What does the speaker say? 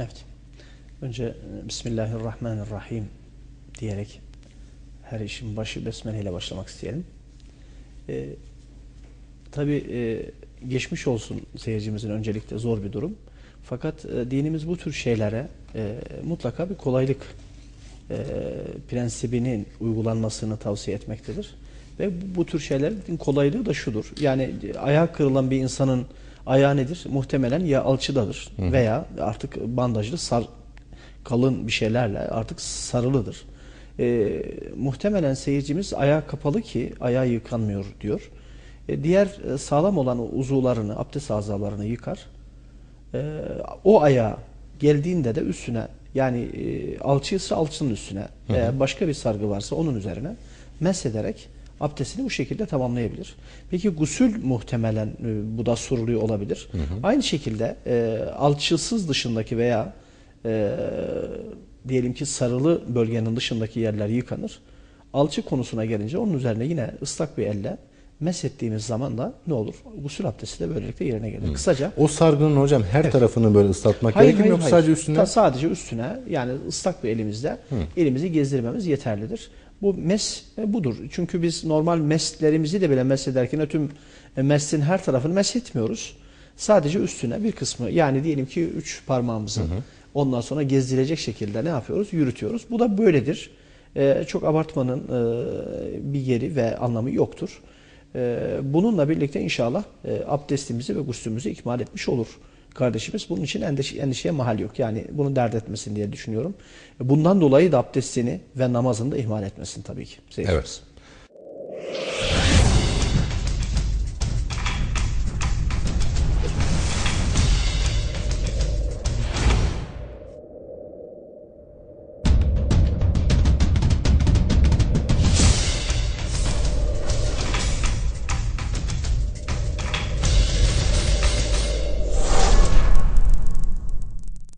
Evet. Önce e, Bismillahirrahmanirrahim diyerek her işin başı Besmele ile başlamak isteyelim. Ee, Tabi geçmiş olsun seyircimizin öncelikle zor bir durum. Fakat e, dinimiz bu tür şeylere e, mutlaka bir kolaylık e, prensibinin uygulanmasını tavsiye etmektedir. Ve bu, bu tür şeylerin kolaylığı da şudur. Yani e, ayağı kırılan bir insanın ayağı nedir? Muhtemelen ya alçıdadır veya artık bandajlı sar, kalın bir şeylerle artık sarılıdır. E, muhtemelen seyircimiz ayağı kapalı ki ayağı yıkanmıyor diyor. E, diğer sağlam olan uzuvlarını, abdest azalarını yıkar. E, o ayağa geldiğinde de üstüne yani e, alçıysa alçının üstüne veya başka bir sargı varsa onun üzerine mesederek abdestini bu şekilde tamamlayabilir. Peki gusül muhtemelen e, bu da soruluyor olabilir. Aynı şekilde e, alçısız dışındaki veya e, diyelim ki sarılı bölgenin dışındaki yerler yıkanır. Alçı konusuna gelince onun üzerine yine ıslak bir elle meshettiğimiz zaman da ne olur? Gusül abdesti de böylelikle yerine gelir. Kısaca O sargının hocam her tarafını böyle ıslatmak gerekir mi yoksa sadece üstüne? Ta- sadece üstüne yani ıslak bir elimizde elimizi gezdirmemiz yeterlidir. Bu mes e, budur. Çünkü biz normal meslerimizi de bile mesederken tüm e, mesin her tarafını meshetmiyoruz. Sadece üstüne bir kısmı yani diyelim ki üç parmağımızı ondan sonra gezdirecek şekilde ne yapıyoruz? Yürütüyoruz. Bu da böyledir. E, çok abartmanın e, bir yeri ve anlamı yoktur. E, bununla birlikte inşallah e, abdestimizi ve guslümüzü ikmal etmiş olur kardeşimiz. Bunun için endişe, endişeye mahal yok. Yani bunu dert etmesin diye düşünüyorum. Bundan dolayı da abdestini ve namazını da ihmal etmesin tabii ki. seyircimiz. Evet.